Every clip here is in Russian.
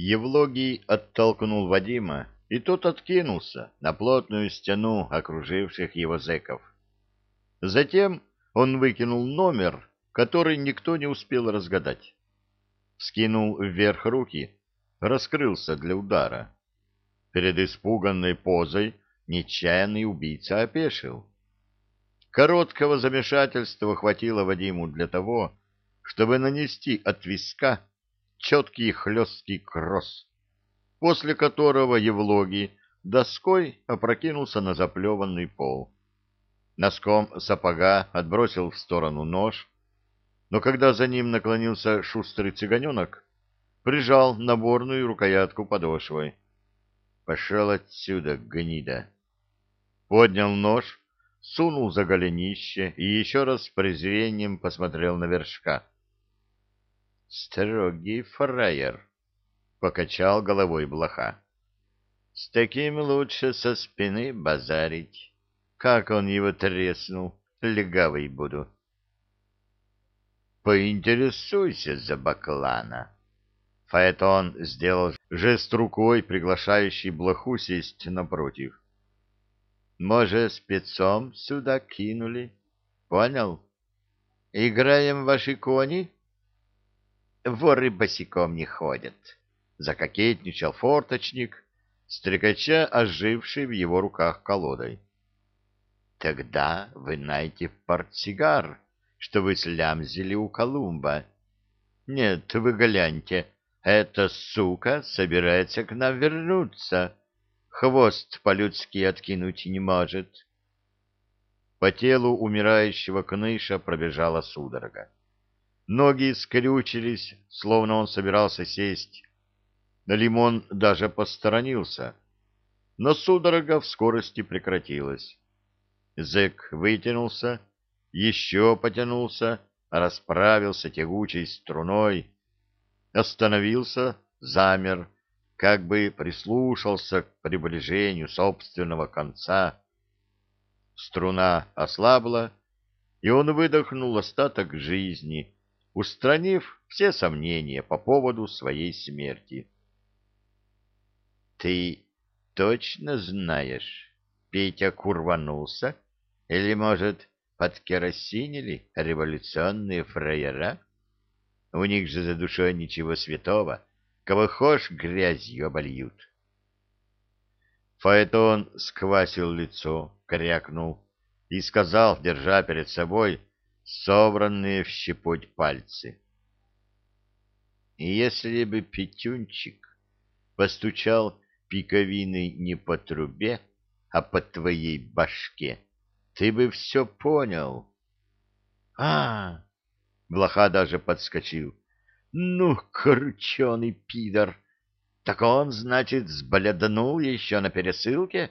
Евлогий оттолкнул Вадима, и тот откинулся на плотную стену окруживших его зэков. Затем он выкинул номер, который никто не успел разгадать. Скинул вверх руки, раскрылся для удара. Перед испуганной позой нечаянный убийца опешил. Короткого замешательства хватило Вадиму для того, чтобы нанести от виска четкий хлесткий кросс, после которого Евлогий доской опрокинулся на заплеванный пол. Носком сапога отбросил в сторону нож, но когда за ним наклонился шустрый цыганенок, прижал наборную рукоятку подошвой. «Пошел отсюда, гнида!» Поднял нож, сунул за голенище и еще раз с презрением посмотрел на вершка. Строгий фраер, — покачал головой блоха. С таким лучше со спины базарить. Как он его треснул, легавый буду. Поинтересуйся за баклана. Фаэтон сделал жест рукой, приглашающий блоху сесть напротив. Может, спецом сюда кинули? Понял? Играем ваши кони? Воры босиком не ходят. Закокетничал форточник, стрекача оживший в его руках колодой. Тогда вы найдете портсигар, что вы слямзили у Колумба. Нет, вы гляньте, эта сука собирается к нам вернуться. Хвост по-людски откинуть не может. По телу умирающего кныша пробежала судорога. Ноги скрючились, словно он собирался сесть. Лимон даже посторонился, но судорога в скорости прекратилась. Зэк вытянулся, еще потянулся, расправился тягучей струной, остановился, замер, как бы прислушался к приближению собственного конца. Струна ослабла, и он выдохнул остаток жизни, устранив все сомнения по поводу своей смерти. «Ты точно знаешь, Петя курванулся? Или, может, подкеросинили революционные фраера? У них же за душой ничего святого, кого хошь грязью обольют». Фаэтон сквасил лицо, крякнул и сказал, держа перед собой собранные в щепоть пальцы. И если бы Петюнчик постучал пиковиной не по трубе, а по твоей башке, ты бы все понял. А, -а, Блоха даже подскочил. Ну, крученый пидор! Так он, значит, сбляднул еще на пересылке?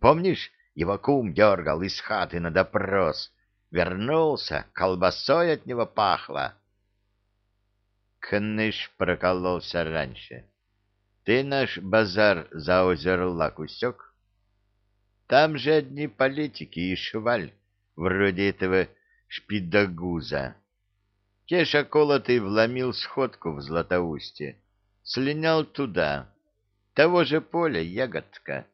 Помнишь, его кум дергал из хаты на допрос, Вернулся, колбасой от него пахло. Кныш прокололся раньше. Ты наш базар за озерлак усек? Там же одни политики и шваль, вроде этого шпидогуза. Кеша колотый вломил сходку в Златоусте, слинял туда, того же поля ягодка.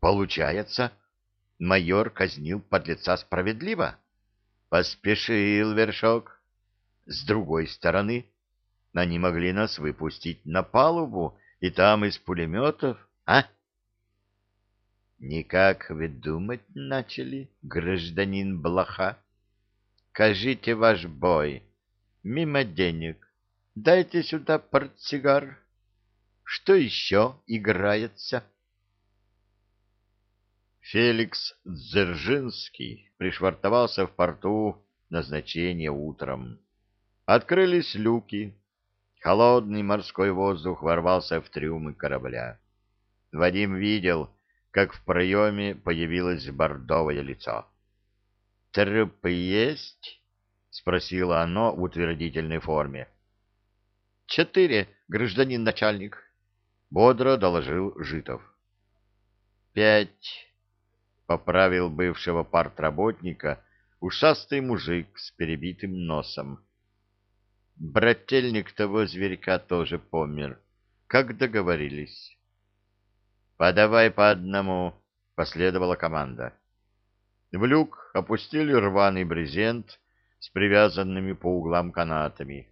Получается, майор казнил подлеца справедливо? Поспешил вершок. С другой стороны, они могли нас выпустить на палубу, и там из пулеметов, а? Никак вы думать начали, гражданин Блоха? Кажите ваш бой. Мимо денег. Дайте сюда портсигар. Что еще играется? Феликс Дзержинский пришвартовался в порту назначения утром. Открылись люки. Холодный морской воздух ворвался в трюмы корабля. Вадим видел, как в проеме появилось бордовое лицо. — Труп есть? — спросило оно в утвердительной форме. — Четыре, гражданин начальник, — бодро доложил Житов. — Пять поправил бывшего партработника ушастый мужик с перебитым носом. Брательник того зверька тоже помер. Как договорились. «Подавай по одному», — последовала команда. В люк опустили рваный брезент с привязанными по углам канатами.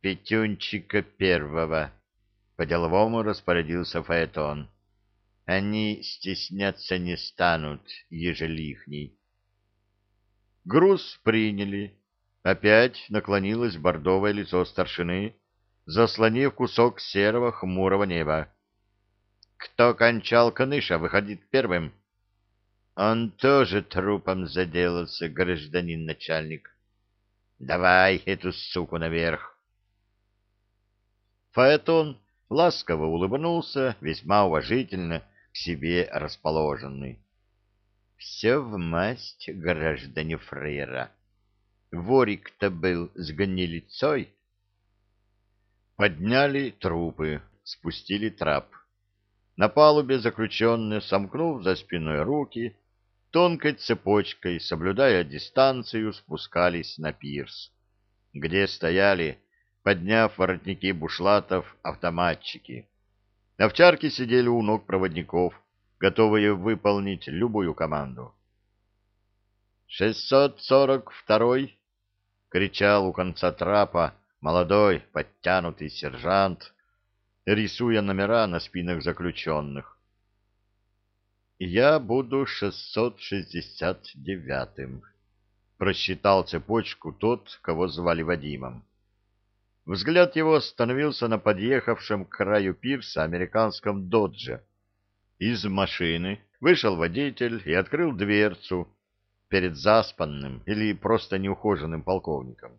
«Петюнчика первого», — по-деловому распорядился Фаэтон. «Они стесняться не станут, ежели ихний». Груз приняли. Опять наклонилось бордовое лицо старшины, заслонив кусок серого хмурого неба. Кто кончал Каныша, выходит первым. Он тоже трупом заделался, гражданин начальник. Давай эту суку наверх. Фаэтон ласково улыбнулся, весьма уважительно к себе расположенный. Все в масть, граждане фрейра. Ворик-то был с гнилицой. Подняли трупы, спустили трап. На палубе заключенные, сомкнув за спиной руки, тонкой цепочкой, соблюдая дистанцию, спускались на пирс, где стояли, подняв воротники бушлатов, автоматчики. Овчарки сидели у ног проводников, готовые выполнить любую команду. «Шестьсот сорок второй!» — кричал у конца трапа молодой, подтянутый сержант, рисуя номера на спинах заключенных. «Я буду шестьсот шестьдесят девятым», — просчитал цепочку тот, кого звали Вадимом. Взгляд его остановился на подъехавшем к краю пирса американском «Додже». Из машины вышел водитель и открыл дверцу перед заспанным или просто неухоженным полковником.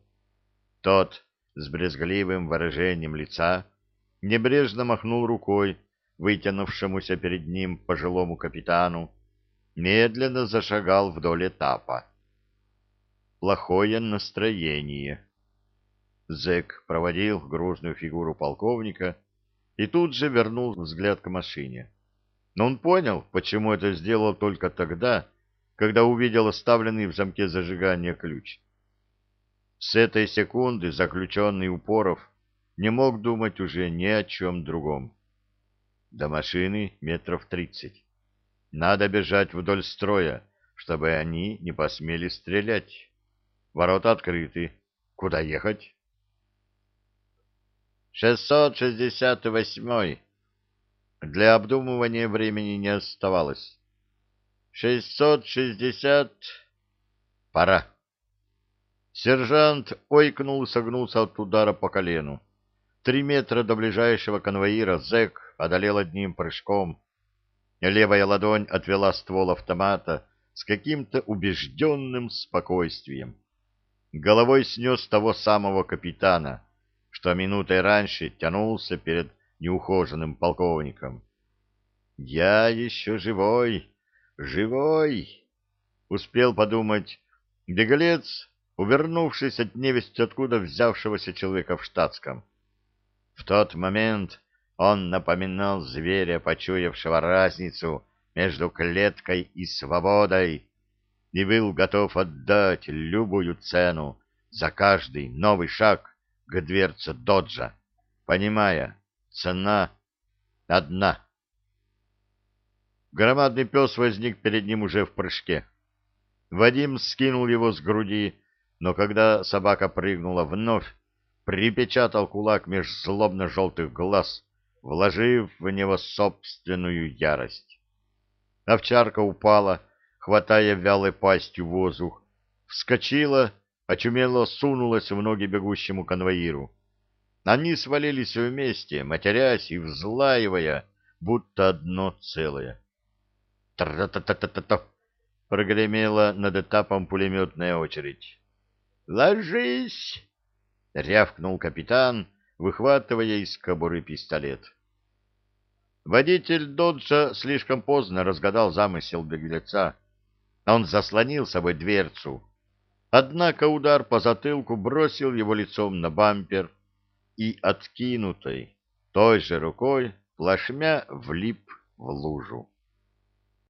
Тот с брезгливым выражением лица небрежно махнул рукой вытянувшемуся перед ним пожилому капитану, медленно зашагал вдоль этапа. Плохое настроение. Зэк проводил грузную фигуру полковника и тут же вернул взгляд к машине. Но он понял, почему это сделал только тогда, когда увидел оставленный в замке зажигания ключ. С этой секунды заключенный Упоров не мог думать уже ни о чем другом. До машины метров тридцать. Надо бежать вдоль строя, чтобы они не посмели стрелять. Ворота открыты. Куда ехать? Шестьсот шестьдесят восьмой. Для обдумывания времени не оставалось. Шестьсот шестьдесят... Пора. Сержант ойкнул и согнулся от удара по колену. Три метра до ближайшего конвоира зэк одолел одним прыжком. Левая ладонь отвела ствол автомата с каким-то убежденным спокойствием. Головой снес того самого капитана, что минутой раньше тянулся перед неухоженным полковником. «Я еще живой, живой!» — успел подумать беглец, увернувшись от невесть откуда взявшегося человека в штатском. В тот момент он напоминал зверя, почуявшего разницу между клеткой и свободой, и был готов отдать любую цену за каждый новый шаг к дверце доджа, понимая, цена одна. Громадный пес возник перед ним уже в прыжке. Вадим скинул его с груди, но когда собака прыгнула вновь, припечатал кулак меж злобно-желтых глаз, вложив в него собственную ярость. Овчарка упала, хватая вялой пастью воздух, вскочила, очумело сунулась в ноги бегущему конвоиру. Они свалились вместе, матерясь и взлаивая, будто одно целое. «Тра-та-та-та-та!» — прогремела над этапом пулеметная очередь. «Ложись!» — рявкнул капитан, выхватывая из кобуры пистолет. Водитель «Доджа» слишком поздно разгадал замысел беглеца. Он заслонил собой дверцу. Однако удар по затылку бросил его лицом на бампер и, откинутой той же рукой, плашмя влип в лужу.